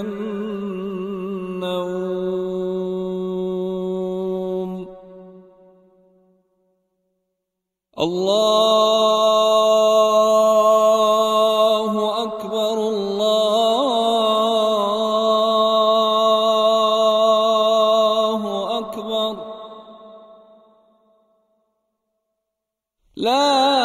النوم. الله أكبر الله أكبر. لا